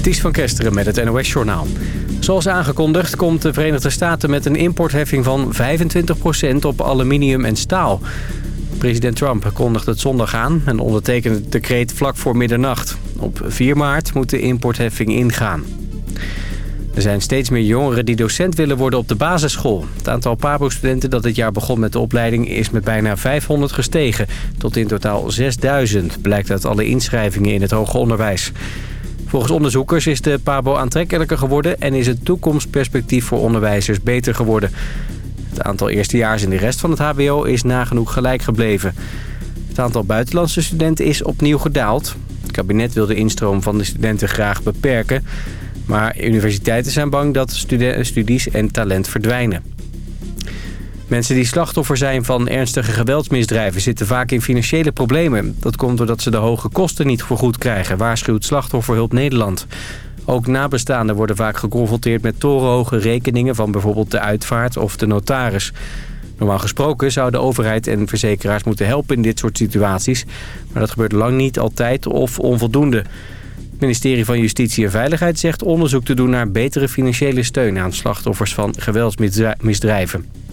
Ties van Kesteren met het NOS-journaal. Zoals aangekondigd komt de Verenigde Staten met een importheffing van 25% op aluminium en staal. President Trump kondigde het zondag aan en ondertekende het decreet vlak voor middernacht. Op 4 maart moet de importheffing ingaan. Er zijn steeds meer jongeren die docent willen worden op de basisschool. Het aantal PABO-studenten dat dit jaar begon met de opleiding is met bijna 500 gestegen. Tot in totaal 6000, blijkt uit alle inschrijvingen in het hoger onderwijs. Volgens onderzoekers is de PABO aantrekkelijker geworden... en is het toekomstperspectief voor onderwijzers beter geworden. Het aantal eerstejaars in de rest van het hbo is nagenoeg gelijk gebleven. Het aantal buitenlandse studenten is opnieuw gedaald. Het kabinet wil de instroom van de studenten graag beperken... maar universiteiten zijn bang dat studies en talent verdwijnen. Mensen die slachtoffer zijn van ernstige geweldsmisdrijven zitten vaak in financiële problemen. Dat komt doordat ze de hoge kosten niet vergoed krijgen, waarschuwt Slachtofferhulp Nederland. Ook nabestaanden worden vaak geconfronteerd met torenhoge rekeningen van bijvoorbeeld de uitvaart of de notaris. Normaal gesproken zou de overheid en verzekeraars moeten helpen in dit soort situaties. Maar dat gebeurt lang niet altijd of onvoldoende. Het ministerie van Justitie en Veiligheid zegt onderzoek te doen naar betere financiële steun aan slachtoffers van geweldsmisdrijven.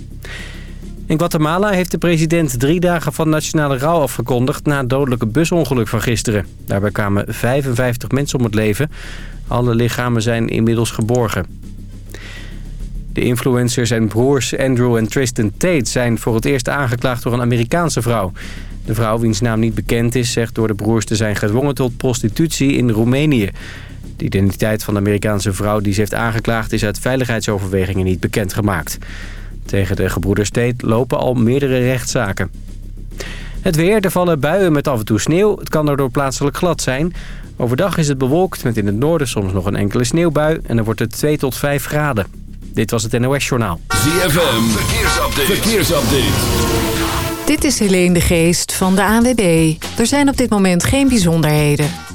In Guatemala heeft de president drie dagen van nationale rouw afgekondigd... na het dodelijke busongeluk van gisteren. Daarbij kwamen 55 mensen om het leven. Alle lichamen zijn inmiddels geborgen. De influencers en broers Andrew en Tristan Tate zijn voor het eerst aangeklaagd door een Amerikaanse vrouw. De vrouw, wiens naam niet bekend is, zegt door de broers te zijn gedwongen tot prostitutie in Roemenië. De identiteit van de Amerikaanse vrouw die ze heeft aangeklaagd is uit veiligheidsoverwegingen niet bekendgemaakt. Tegen de gebroeders Tate lopen al meerdere rechtszaken. Het weer, er vallen buien met af en toe sneeuw. Het kan daardoor plaatselijk glad zijn. Overdag is het bewolkt met in het noorden soms nog een enkele sneeuwbui. En dan wordt het 2 tot 5 graden. Dit was het NOS Journaal. ZFM, verkeersupdate. verkeersupdate. Dit is Helene de Geest van de ANWB. Er zijn op dit moment geen bijzonderheden.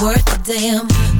Worth a damn.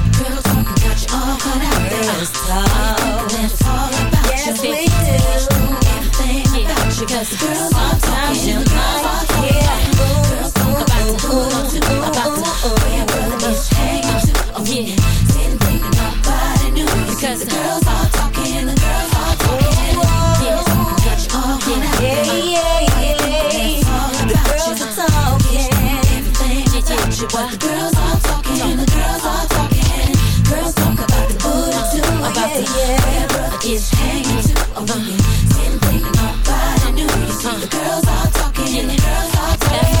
all cut out there. It's tough. It's all about you. Everything about you. Girls all talking. Girls all talking. Girls all day.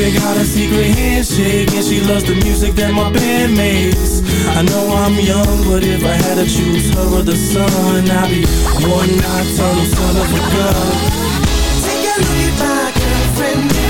We got a secret handshake, and she loves the music that my band makes. I know I'm young, but if I had to choose her or the sun, I'd be one nocturnal son of a gun. Take a look at my girlfriend.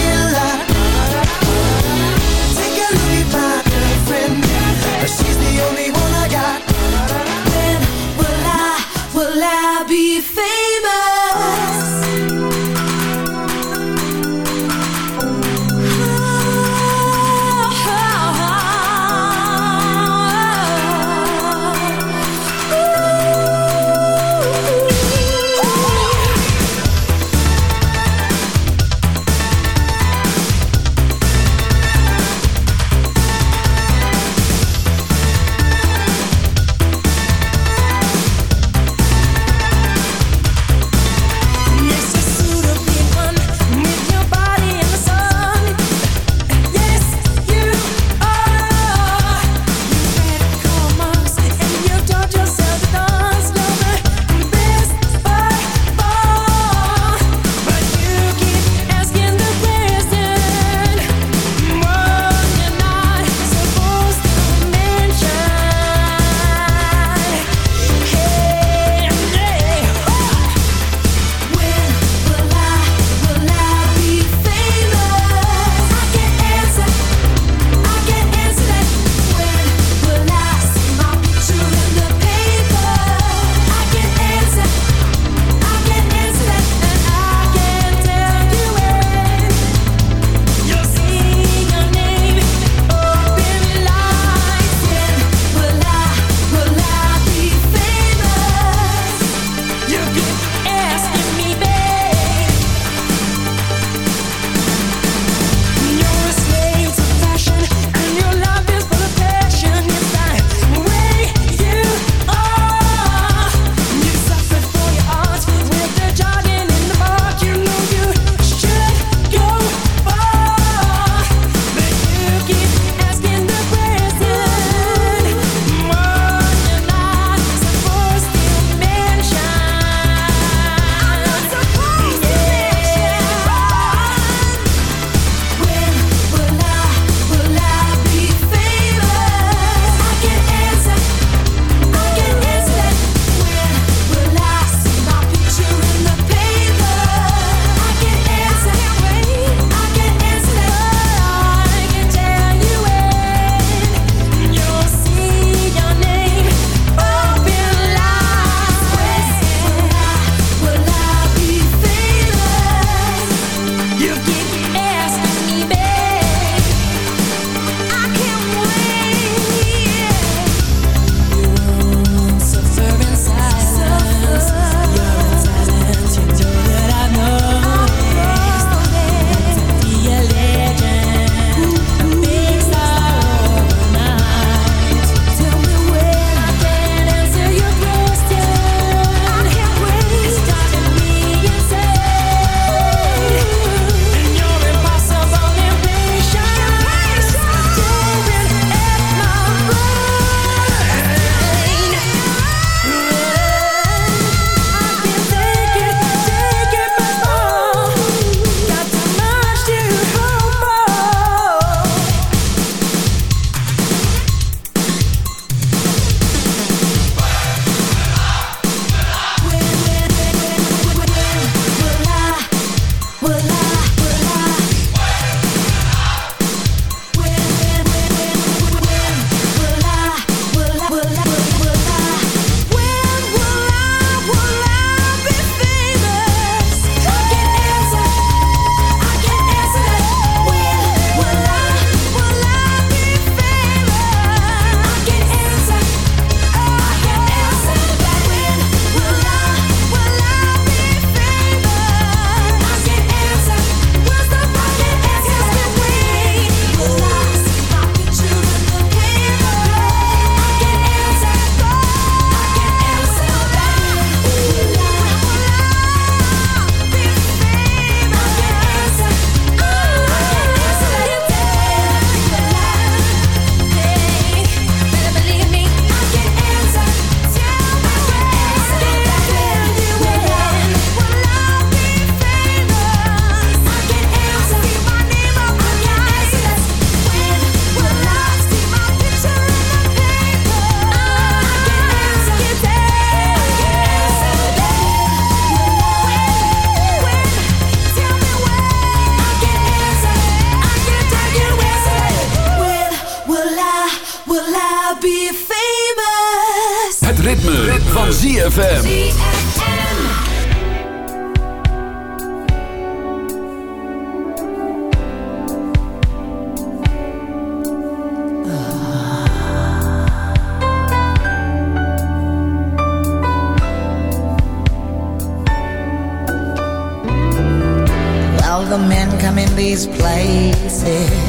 ritme, ritme. van ZFM. The men come in these places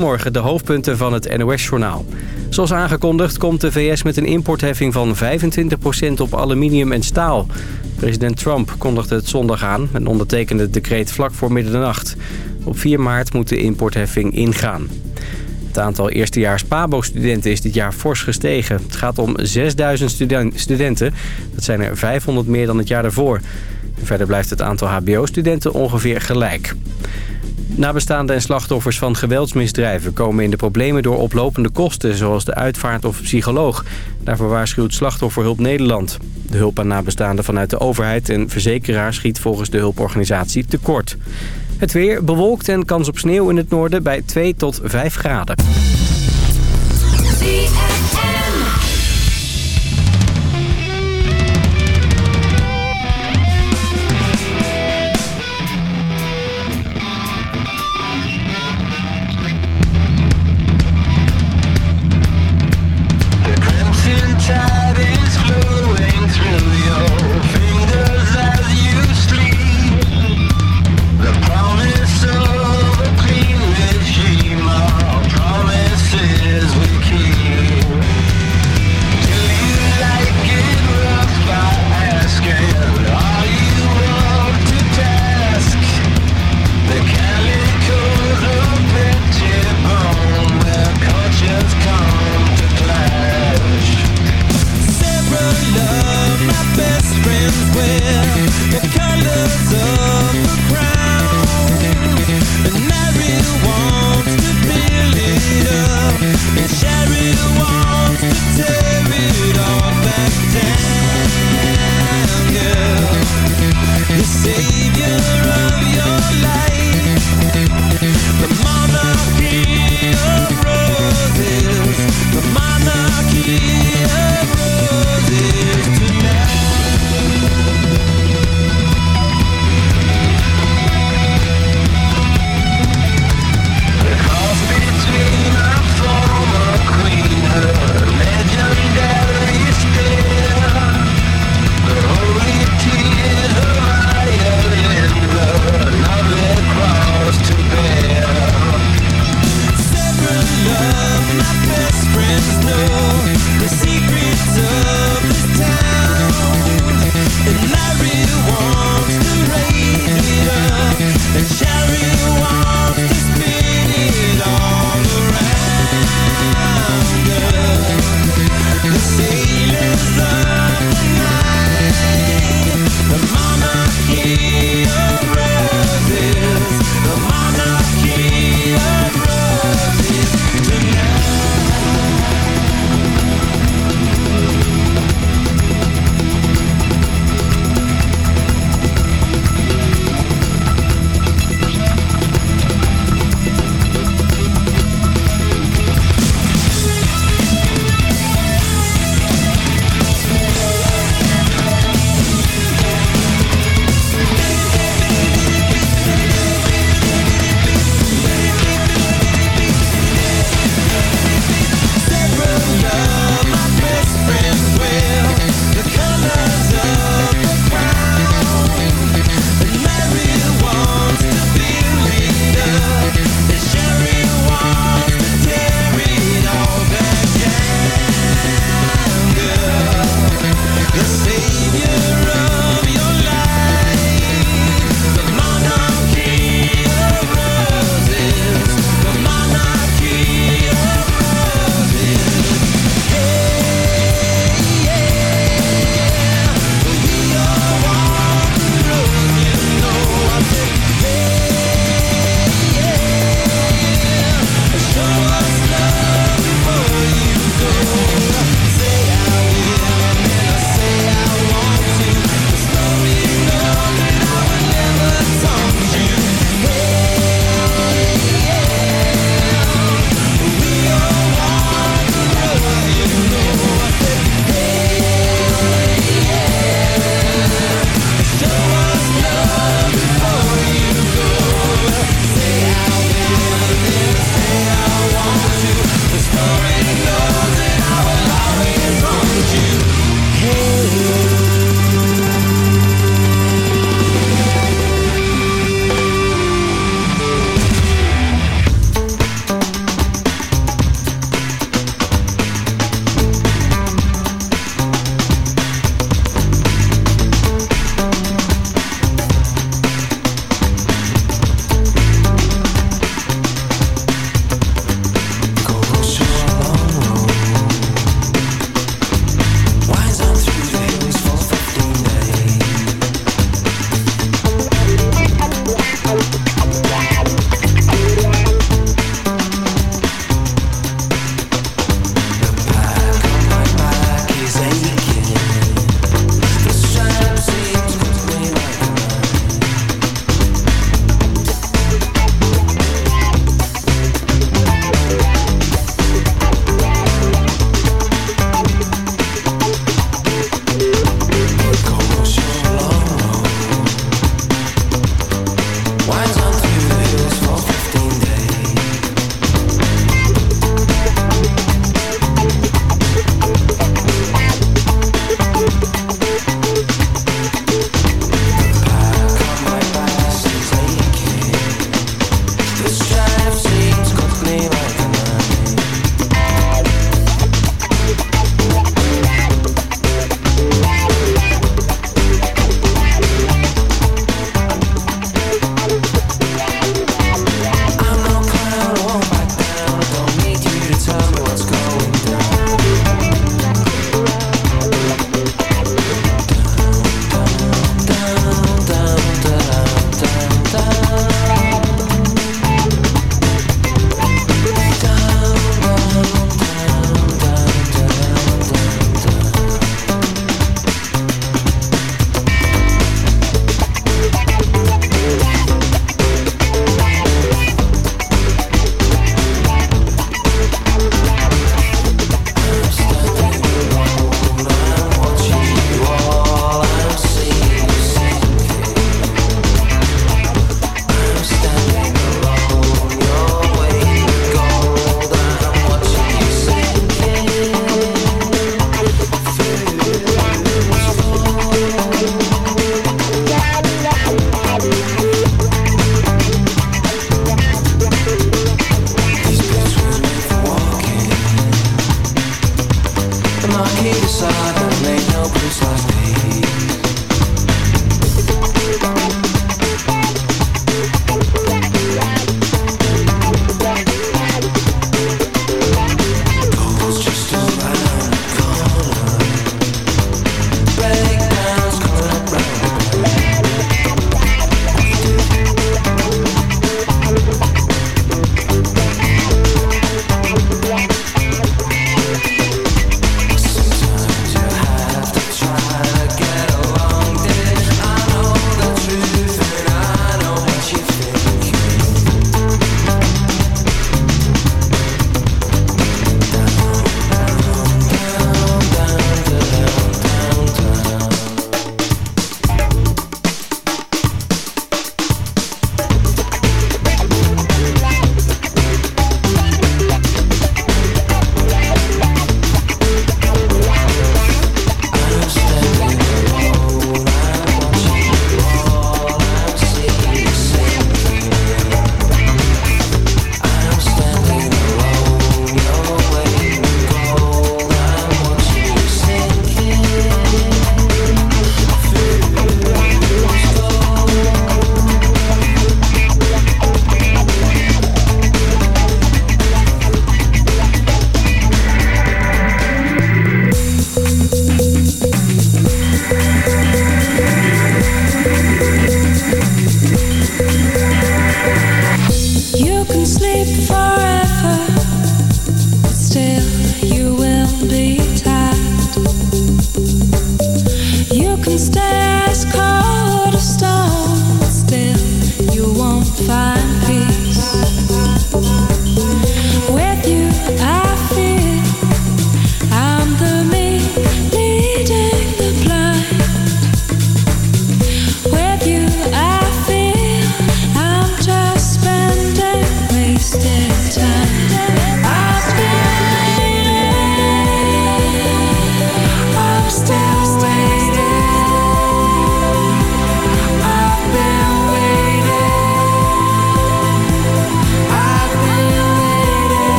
Goedemorgen, de hoofdpunten van het NOS-journaal. Zoals aangekondigd komt de VS met een importheffing van 25% op aluminium en staal. President Trump kondigde het zondag aan en ondertekende het decreet vlak voor middernacht. Op 4 maart moet de importheffing ingaan. Het aantal eerstejaars PABO-studenten is dit jaar fors gestegen. Het gaat om 6000 studenten. Dat zijn er 500 meer dan het jaar daarvoor. Verder blijft het aantal hbo-studenten ongeveer gelijk. Nabestaanden en slachtoffers van geweldsmisdrijven komen in de problemen door oplopende kosten... zoals de uitvaart of psycholoog. Daarvoor waarschuwt Slachtofferhulp Nederland. De hulp aan nabestaanden vanuit de overheid en verzekeraar schiet volgens de hulporganisatie tekort. Het weer bewolkt en kans op sneeuw in het noorden bij 2 tot 5 graden.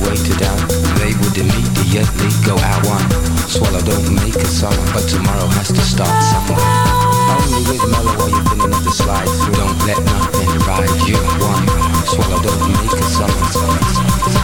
waited out, they would immediately go out one. Swallow don't make a song, but tomorrow has to start somewhere. Only with mellow are you feeling the slide through. Don't let nothing ride you one. Swallow don't make a song.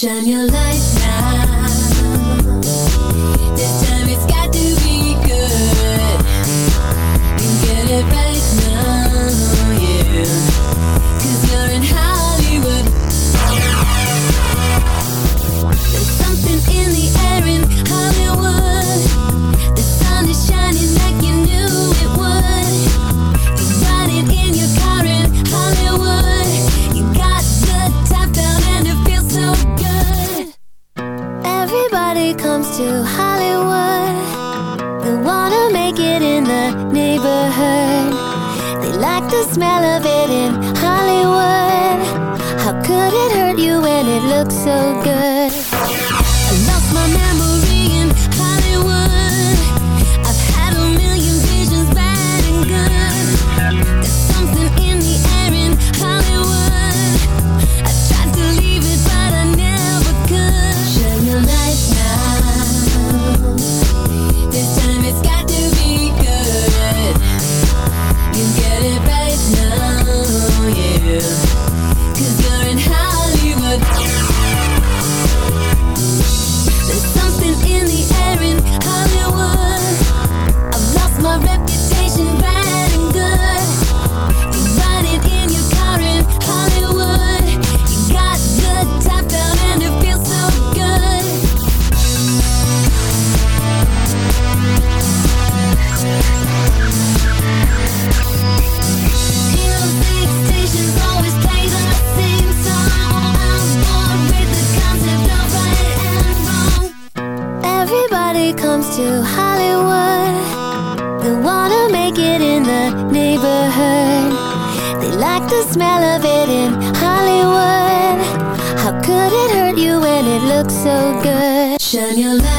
Shine your light now. like it in the neighborhood. They like the smell of it in Hollywood. How could it hurt you when it looks so good? Shine your light.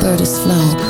bird is flown.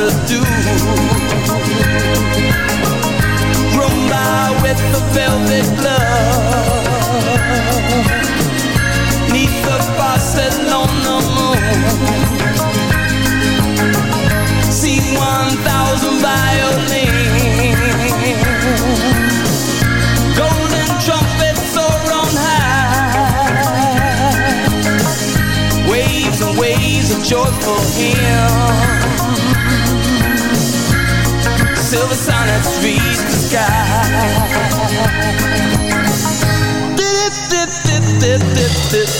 Lovers do. Rumba with the velvet glove. Neath the Barcelona moon. See one thousand violins. Golden trumpets high. Waves and waves of joyful hymns. silver the sky. Did it, did, the sky.